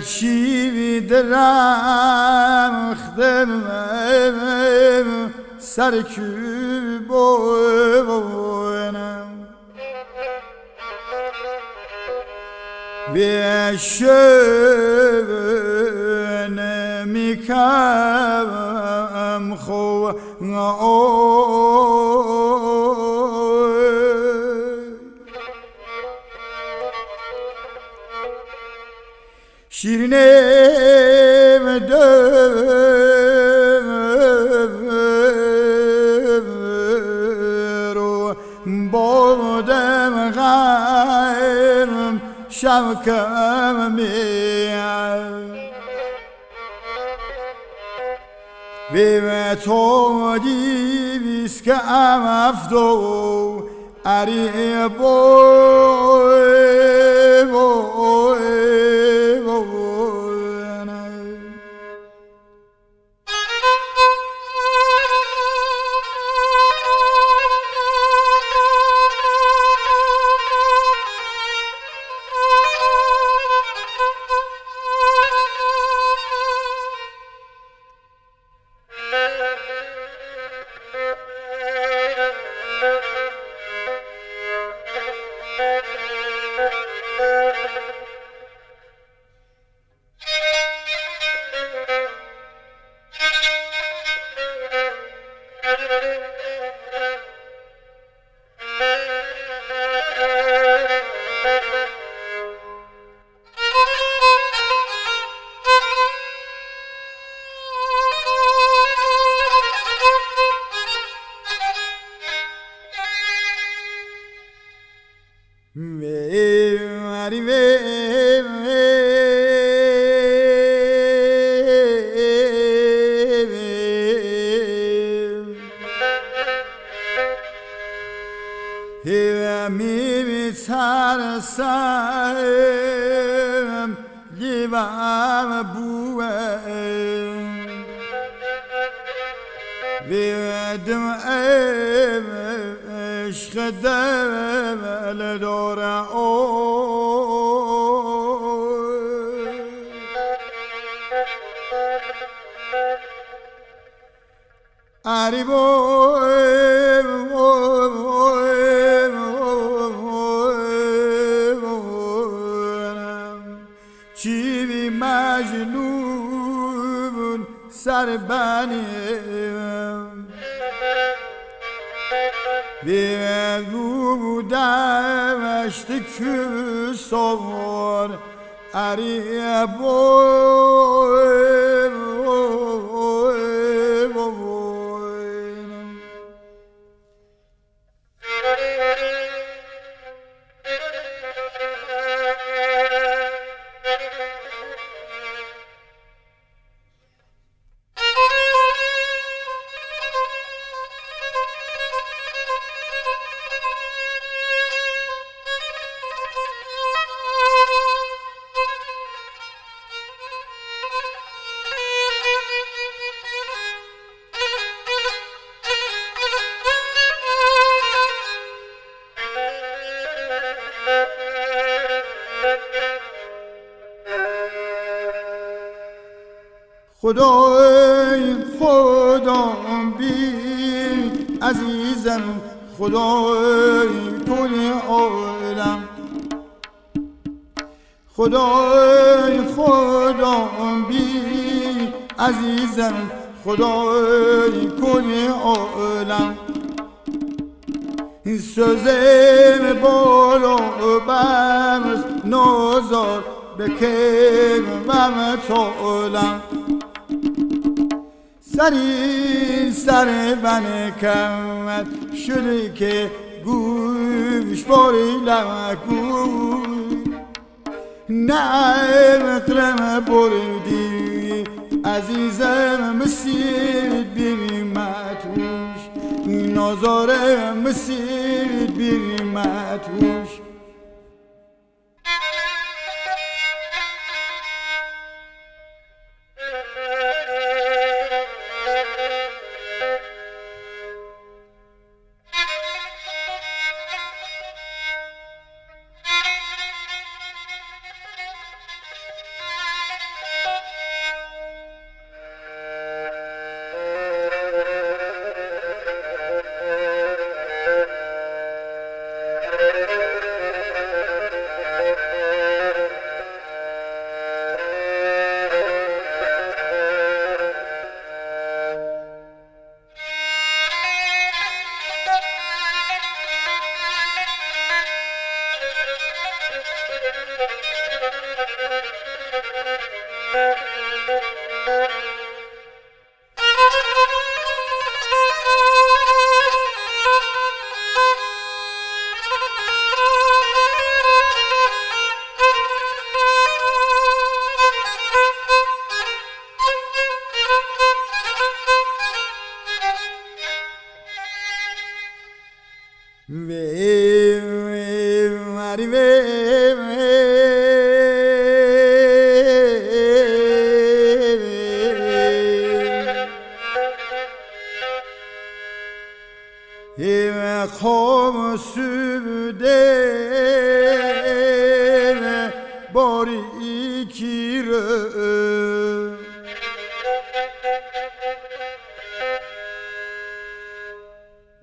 چی درختم سر کی بونم به شن میکم خو شبکم میاد. به تو دیویست که ام افتو اری بوی بوی سرسم لیوام دل اری چیوی مجنون سر بنیم بگو دمشت که سوار اری خدای خدا بی عزیزم خدای کل عالم. خدای خدا بی عزیزم خدای کل عالم. سوزم بالا بمز نازار بکن بم تولم سری سر بن کمت شده که گوش باری لگوی نه مقرم بردی عزیزم مسیر بینی متوش نازاره مسیر بینی متوش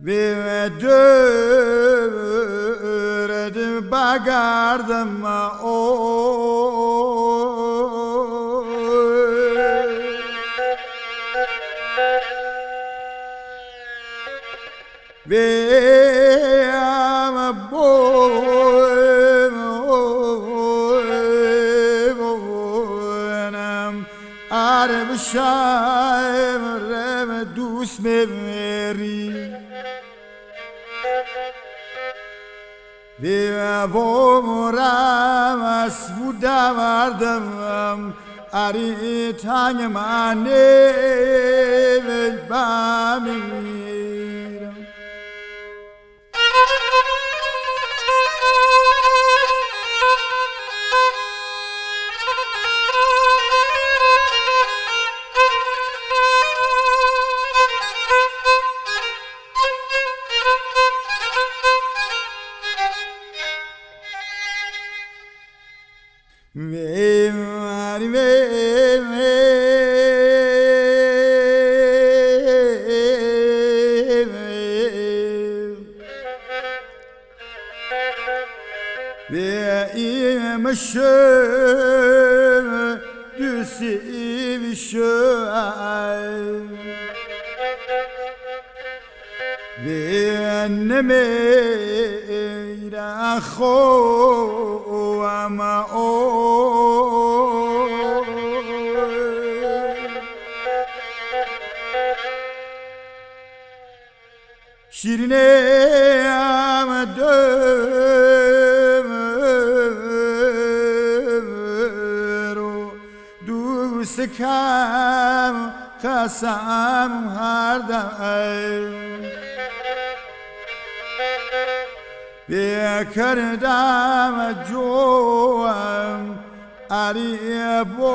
Vivedüredim bagardım o? Ve ama Arabşa emreme dus meveri Bivomuras Budavardam Aritanyamane Vibamini Ve'im şöv düsiv şöv Ve'nem eyre ama o Şirine قسم هر دم بیا کردم جوم علی بو